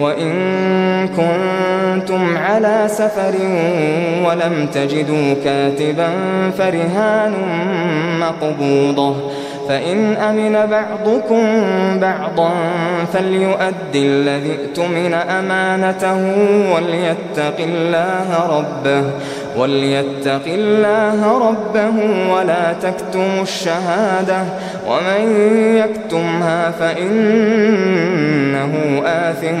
وإن كنتم على سفر ولم تجدوا كاتبا فرهان مقبوضة فإن أمن بعضكم بعضا فليؤدي الذي اؤْتُمِنَ أمانته وليتق الله ربه وليتق الله ربه ولا تكتموا الشهادة ومن يكتمها فإنه آثم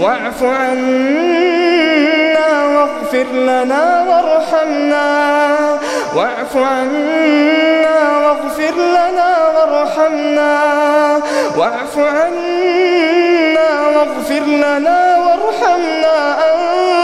واعف عنا واغفر لنا وارحمنا. واعف عنا واغفر لنا وارحمنا. واعف عنا واغفر لنا وارحمنا. أنت